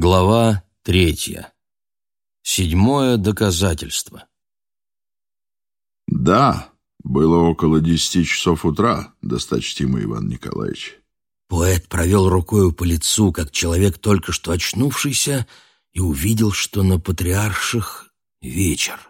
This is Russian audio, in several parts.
Глава третья. Седьмое доказательство. Да, было около десяти часов утра, досточтимый Иван Николаевич. Поэт провел рукою по лицу, как человек, только что очнувшийся, и увидел, что на патриарших вечер.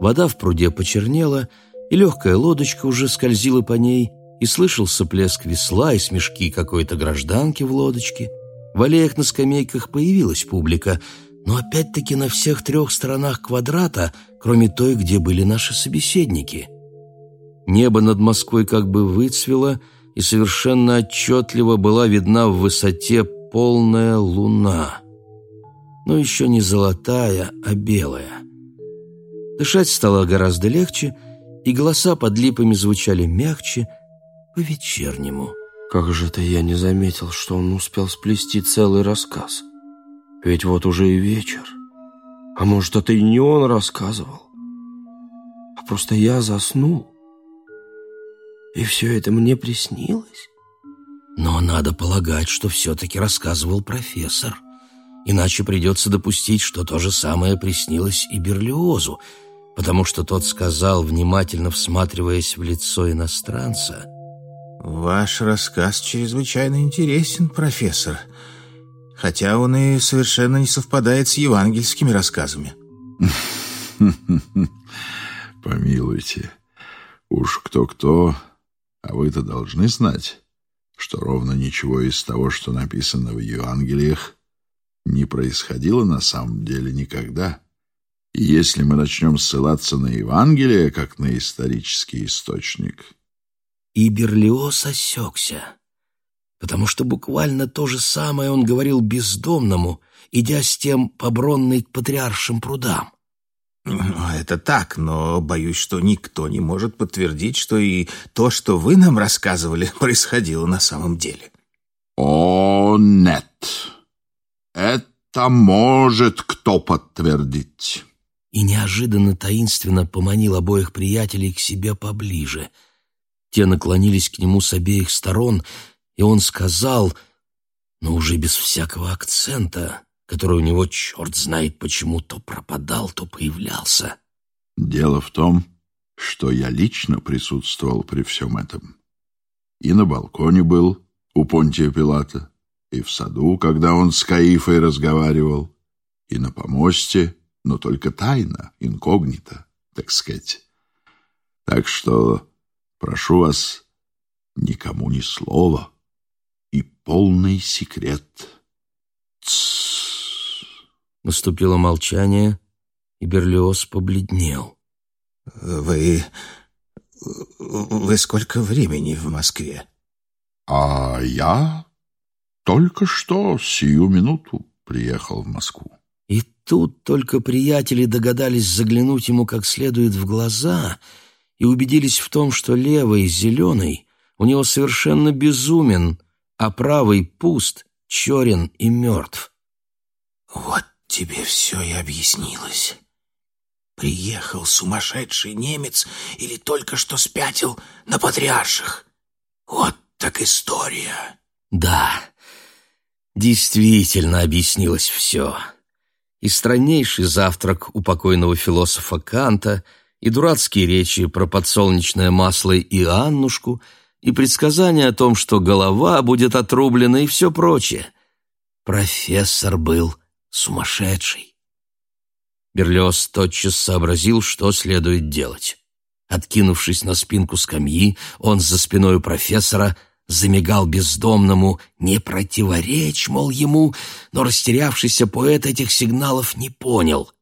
Вода в пруде почернела, и легкая лодочка уже скользила по ней, и слышался плеск весла и смешки какой-то гражданки в лодочке. В аллеях на скамейках появилась публика, но опять-таки на всех трех сторонах квадрата, кроме той, где были наши собеседники. Небо над Москвой как бы выцвело, и совершенно отчетливо была видна в высоте полная луна. Но еще не золотая, а белая. Дышать стало гораздо легче, и голоса под липами звучали мягче, по-вечернему. Как же это я не заметил, что он успел сплести целый рассказ? Ведь вот уже и вечер. А может, это и не он рассказывал? А просто я заснул. И все это мне приснилось? Но надо полагать, что все-таки рассказывал профессор. Иначе придется допустить, что то же самое приснилось и Берлиозу, потому что тот сказал, внимательно всматриваясь в лицо иностранца — Ваш рассказ чрезвычайно интересен, профессор, хотя он и совершенно не совпадает с евангельскими рассказами. Помилуйте, уж кто-кто, а вы-то должны знать, что ровно ничего из того, что написано в Евангелиях, не происходило на самом деле никогда. И если мы начнем ссылаться на Евангелие, как на исторический источник, и Берлиоз осекся, потому что буквально то же самое он говорил бездомному, идя с тем по Бронной к патриаршим прудам. Это так, но боюсь, что никто не может подтвердить, что и то, что вы нам рассказывали, происходило на самом деле. О, нет. Это может кто подтвердить. И неожиданно таинственно поманил обоих приятелей к себе поближе — те наклонились к нему с обеих сторон, и он сказал, но уже без всякого акцента, который у него, черт знает почему, то пропадал, то появлялся. «Дело в том, что я лично присутствовал при всем этом. И на балконе был у Понтия Пилата, и в саду, когда он с Каифой разговаривал, и на помосте, но только тайно, инкогнито, так сказать. Так что Прошу вас, никому ни слова и полный секрет. Тссс. Наступило молчание, и Берлиоз побледнел. «Вы... вы сколько времени в Москве?» «А я только что, сию минуту, приехал в Москву». И тут только приятели догадались заглянуть ему как следует в глаза — и убедились в том, что левый, зеленый, у него совершенно безумен, а правый пуст, черен и мертв. «Вот тебе все и объяснилось. Приехал сумасшедший немец или только что спятил на патриарших. Вот так история». «Да, действительно объяснилось все. И страннейший завтрак у покойного философа Канта — и дурацкие речи про подсолнечное масло и Аннушку, и предсказания о том, что голова будет отрублена и все прочее. Профессор был сумасшедший. Берлиоз тотчас сообразил, что следует делать. Откинувшись на спинку скамьи, он за спиной профессора замигал бездомному «не противоречь», мол, ему, но растерявшийся поэт этих сигналов не понял —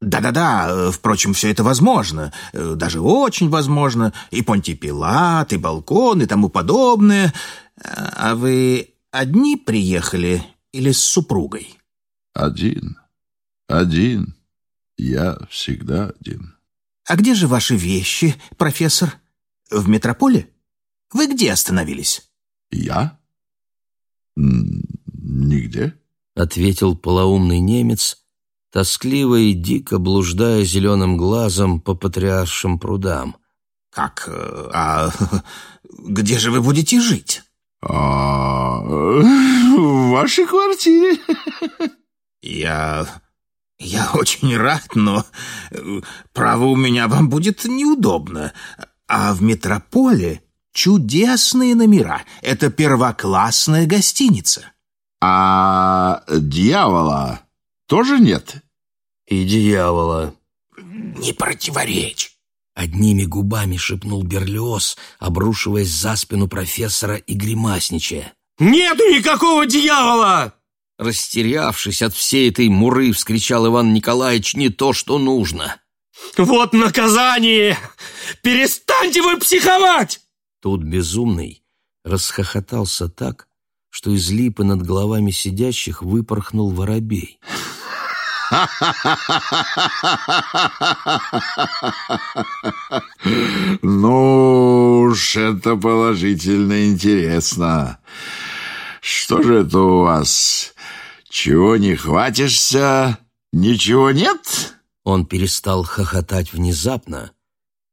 да-да-да, э, впрочем, все это возможно, э, даже очень возможно, и Понтий Пилат, и балкон, и тому подобное. А вы одни приехали или с супругой? Один, один, я всегда один. А где же ваши вещи, профессор? В метрополе? Вы где остановились? Я? Нигде. Ответил полоумный немец, тоскливо и дико блуждая зеленым глазом по патриаршим прудам. «Как? Э, а где же вы будете жить?» А в вашей квартире? Я... я очень рад, но... Право, у меня вам будет неудобно. А в метрополе чудесные номера. Это первоклассная гостиница. А дьявола тоже нет? И дьявола. Не противоречь. Одними губами шепнул Берлиоз, обрушиваясь за спину профессора и гримасничая. «Нету никакого дьявола!» Растерявшись от всей этой муры, вскричал Иван Николаевич не то, что нужно. «Вот наказание! Перестаньте вы психовать!» Тут безумный расхохотался так, что из липы над головами сидящих выпорхнул воробей. Ну уж, это положительно интересно. Что же это у вас? Чего не хватишься, ничего нет? Он перестал хохотать внезапно,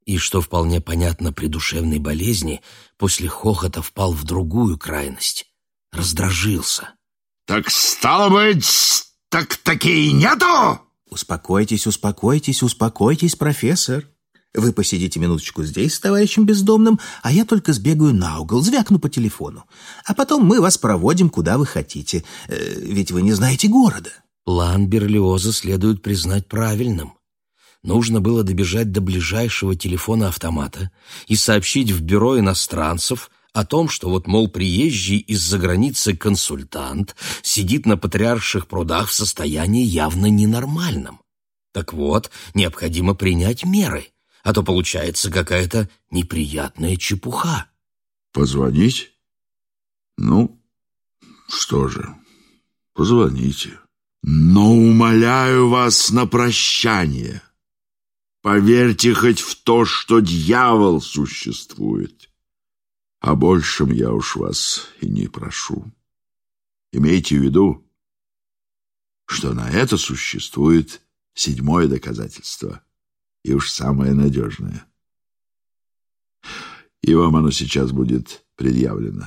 и, что вполне понятно при душевной болезни, после хохота впал в другую крайность. Раздражился. Так стало быть, так такие нету? Успокойтесь, успокойтесь, успокойтесь, профессор. Вы посидите минуточку здесь с товарищем бездомным, а я только сбегаю на угол, звякну по телефону. А потом мы вас проводим, куда вы хотите. Э, ведь вы не знаете города. План Берлиоза следует признать правильным. Нужно было добежать до ближайшего телефона-автомата и сообщить в бюро иностранцев о том, что вот, мол, приезжий из-за границы консультант сидит на патриарших прудах в состоянии явно ненормальном. Так вот, необходимо принять меры, а то получается какая-то неприятная чепуха. Позвонить? Ну, что же, позвоните. Но умоляю вас на прощание. Поверьте хоть в то, что дьявол существует. О большем я уж вас и не прошу. Имейте в виду, что на это существует седьмое доказательство, и уж самое надежное. И вам оно сейчас будет предъявлено.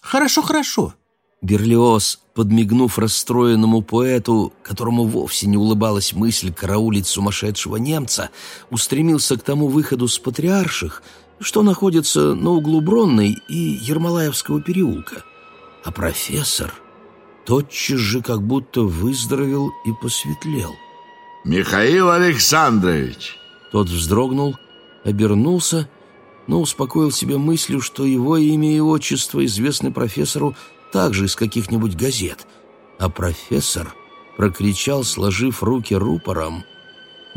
Хорошо, хорошо. Берлиоз, подмигнув расстроенному поэту, которому вовсе не улыбалась мысль караулить сумасшедшего немца, устремился к тому выходу с патриарших, что находится на углу Бронной и Ермолаевского переулка. А профессор тотчас же как будто выздоровел и посветлел. Михаил Александрович! Тот вздрогнул, обернулся, но успокоил себя мыслью, что его имя и отчество известны профессору также из каких-нибудь газет. А профессор прокричал, сложив руки рупором,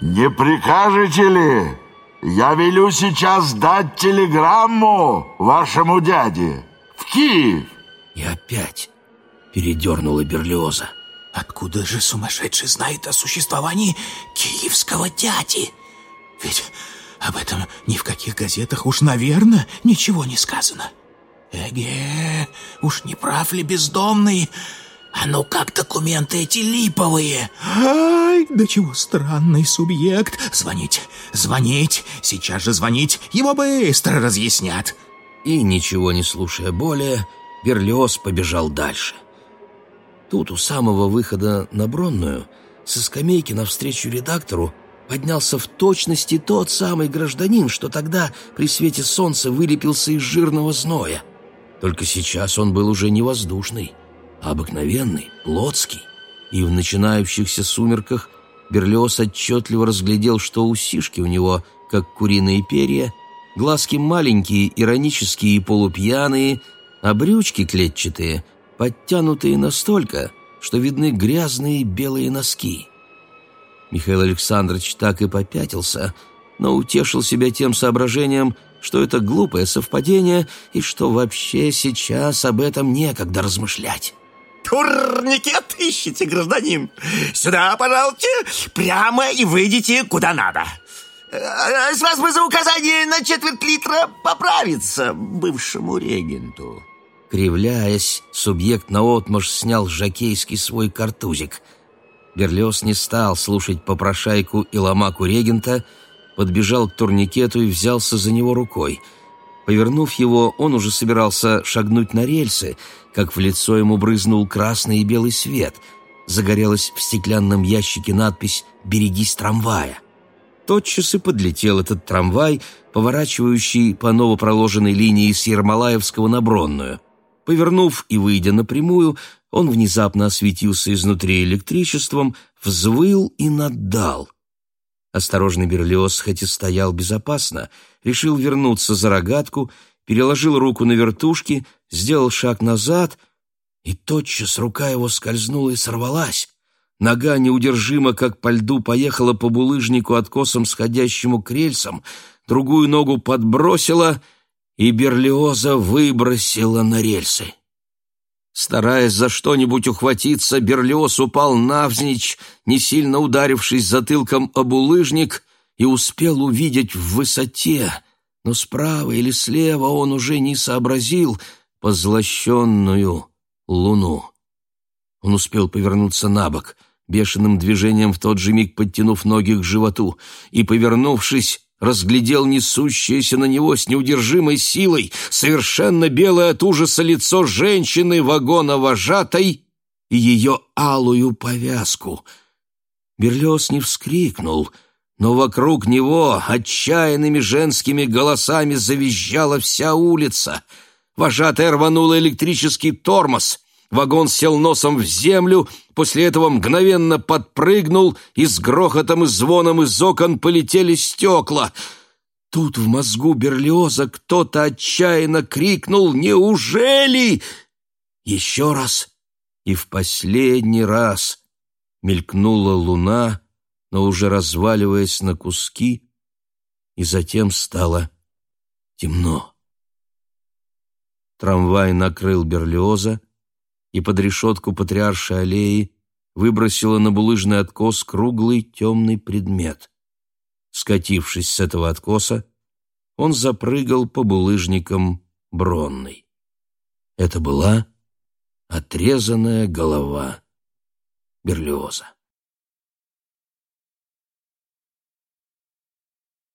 Не прикажете ли? Я велю сейчас дать телеграмму вашему дяде в Киев. и опять передернула Берлиоза. Откуда же сумасшедший знает о существовании киевского дяди? Ведь об этом ни в каких газетах уж, наверное, ничего не сказано. Эге, уж не прав ли бездомный? А ну как документы эти липовые? Ай, да чего странный субъект. Звонить, звонить, сейчас же звонить, его быстро разъяснят. И, ничего не слушая более, Берлиоз побежал дальше. Тут, у самого выхода на Бронную, со скамейки навстречу редактору поднялся в точности тот самый гражданин, что тогда при свете солнца вылепился из жирного зноя. Только сейчас он был уже не воздушный, обыкновенный, плотский. И в начинающихся сумерках Берлиоз отчетливо разглядел, что усишки у него, как куриные перья, глазки маленькие, иронические и полупьяные, а брючки клетчатые, подтянутые настолько, что видны грязные белые носки. Михаил Александрович так и попятился, но утешил себя тем соображением, что это глупое совпадение и что вообще сейчас об этом некогда размышлять. Турникет ищите, гражданин. Сюда, пожалуйте, прямо и выйдите куда надо. Э, С вас бы за указание на четверть литра поправиться бывшему регенту. Кривляясь, субъект наотмашь снял жакейский свой картузик. Берлиоз не стал слушать попрошайку и ломаку регента, подбежал к турникету и взялся за него рукой. Повернув его, он уже собирался шагнуть на рельсы, как в лицо ему брызнул красный и белый свет. Загорелась в стеклянном ящике надпись «Берегись трамвая». Тотчас и подлетел этот трамвай, поворачивающий по новопроложенной линии с Ермолаевского на Бронную. Повернув и выйдя напрямую, он внезапно осветился изнутри электричеством, взвыл и наддал. Осторожный Берлиоз, хоть и стоял безопасно, решил вернуться за рогатку, переложил руку на вертушки, сделал шаг назад, и тотчас рука его скользнула и сорвалась. Нога неудержимо, как по льду, поехала по булыжнику откосом, сходящему к рельсам, другую ногу подбросила, и Берлиоза выбросила на рельсы. Стараясь за что-нибудь ухватиться, Берлиоз упал навзничь, не сильно ударившись затылком об улыжник, и успел увидеть в высоте, но справа или слева он уже не сообразил позлощенную луну. Он успел повернуться на бок, бешеным движением в тот же миг подтянув ноги к животу, и, повернувшись, разглядел несущееся на него с неудержимой силой совершенно белое от ужаса лицо женщины вагона вожатой и ее алую повязку. Берлиоз не вскрикнул, но вокруг него отчаянными женскими голосами завизжала вся улица. Вожатая рванула электрический тормоз — Вагон сел носом в землю, после этого мгновенно подпрыгнул, и с грохотом и звоном из окон полетели стекла. Тут в мозгу Берлиоза кто-то отчаянно крикнул «Неужели?» Еще раз и в последний раз мелькнула луна, но уже разваливаясь на куски, и затем стало темно. Трамвай накрыл Берлиоза, и под решетку патриаршей аллеи выбросила на булыжный откос круглый темный предмет. Скатившись с этого откоса, он запрыгал по булыжникам бронной. Это была отрезанная голова Берлиоза.